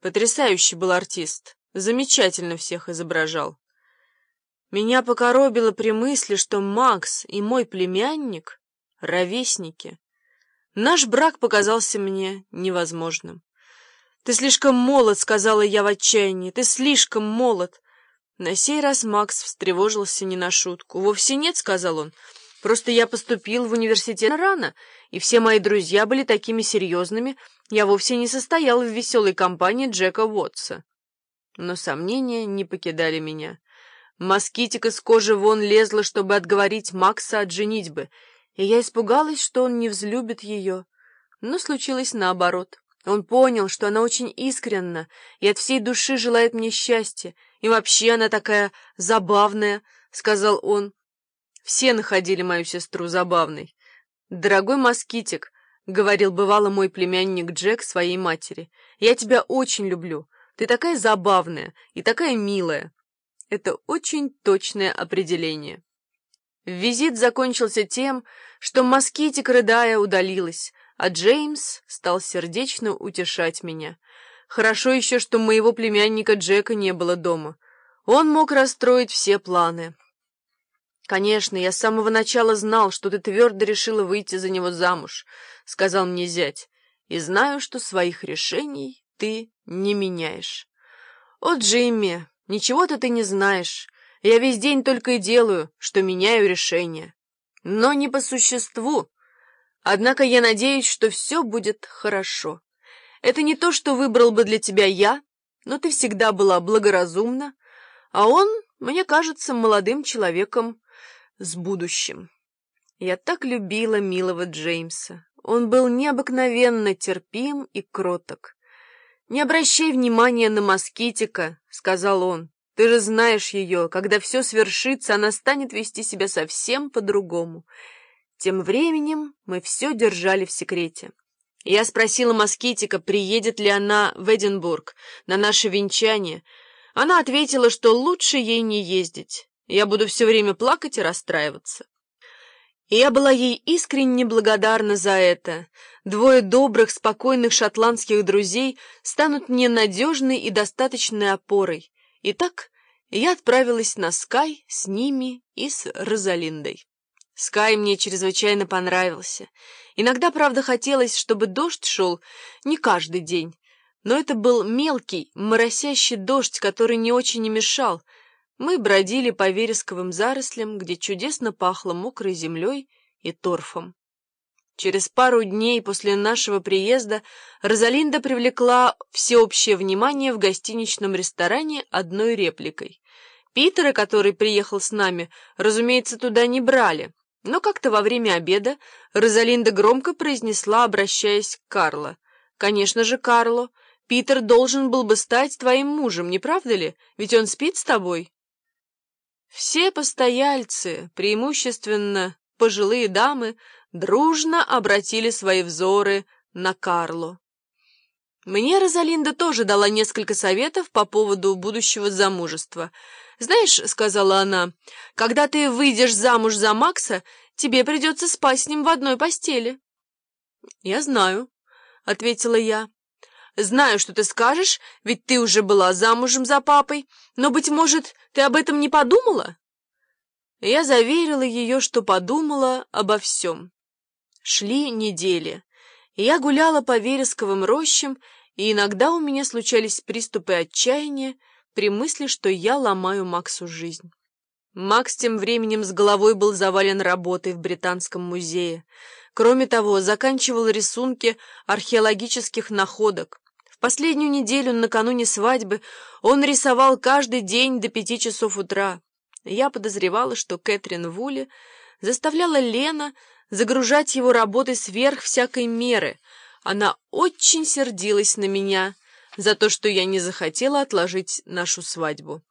Потрясающий был артист, замечательно всех изображал. Меня покоробило при мысли, что Макс и мой племянник — ровесники. Наш брак показался мне невозможным. «Ты слишком молод», — сказала я в отчаянии, — «ты слишком молод». На сей раз Макс встревожился не на шутку. «Вовсе нет», — сказал он, — «просто я поступил в университет рано, и все мои друзья были такими серьезными, я вовсе не состоял в веселой компании Джека Уотса». Но сомнения не покидали меня. Москитик из кожи вон лезла, чтобы отговорить Макса от женитьбы, и я испугалась, что он не взлюбит ее. Но случилось наоборот. Он понял, что она очень искренна и от всей души желает мне счастья, и вообще она такая забавная, — сказал он. Все находили мою сестру забавной. «Дорогой москитик», — говорил бывало мой племянник Джек своей матери, — «я тебя очень люблю. Ты такая забавная и такая милая». Это очень точное определение. Визит закончился тем, что москитик, рыдая, удалилась, а Джеймс стал сердечно утешать меня. Хорошо еще, что моего племянника Джека не было дома. Он мог расстроить все планы. «Конечно, я с самого начала знал, что ты твердо решила выйти за него замуж», — сказал мне зять, «и знаю, что своих решений ты не меняешь». «О, Джимми, ничего-то ты не знаешь. Я весь день только и делаю, что меняю решение. Но не по существу. Однако я надеюсь, что все будет хорошо. Это не то, что выбрал бы для тебя я, но ты всегда была благоразумна, а он, мне кажется, молодым человеком с будущим. Я так любила милого Джеймса. Он был необыкновенно терпим и кроток. «Не обращай внимания на москитика», — сказал он. Ты же знаешь ее, когда все свершится, она станет вести себя совсем по-другому. Тем временем мы все держали в секрете. Я спросила москитика, приедет ли она в Эдинбург на наше венчание. Она ответила, что лучше ей не ездить. Я буду все время плакать и расстраиваться. И я была ей искренне благодарна за это. Двое добрых, спокойных шотландских друзей станут мне надежной и достаточной опорой. Итак, я отправилась на Скай с ними и с Розалиндой. Скай мне чрезвычайно понравился. Иногда, правда, хотелось, чтобы дождь шел не каждый день, но это был мелкий, моросящий дождь, который не очень и мешал. Мы бродили по вересковым зарослям, где чудесно пахло мокрой землей и торфом. Через пару дней после нашего приезда Розалинда привлекла всеобщее внимание в гостиничном ресторане одной репликой. Питера, который приехал с нами, разумеется, туда не брали, но как-то во время обеда Розалинда громко произнесла, обращаясь к Карло. «Конечно же, Карло, Питер должен был бы стать твоим мужем, не правда ли? Ведь он спит с тобой». Все постояльцы, преимущественно пожилые дамы, дружно обратили свои взоры на Карло. Мне Розалинда тоже дала несколько советов по поводу будущего замужества. «Знаешь, — сказала она, — когда ты выйдешь замуж за Макса, тебе придется спать с ним в одной постели». «Я знаю», — ответила я. «Знаю, что ты скажешь, ведь ты уже была замужем за папой, но, быть может, ты об этом не подумала?» Я заверила ее, что подумала обо всем. Шли недели, я гуляла по вересковым рощам, и иногда у меня случались приступы отчаяния при мысли, что я ломаю Максу жизнь. Макс тем временем с головой был завален работой в Британском музее. Кроме того, заканчивал рисунки археологических находок. Последнюю неделю накануне свадьбы он рисовал каждый день до пяти часов утра. Я подозревала, что Кэтрин Вули заставляла Лена загружать его работой сверх всякой меры. Она очень сердилась на меня за то, что я не захотела отложить нашу свадьбу.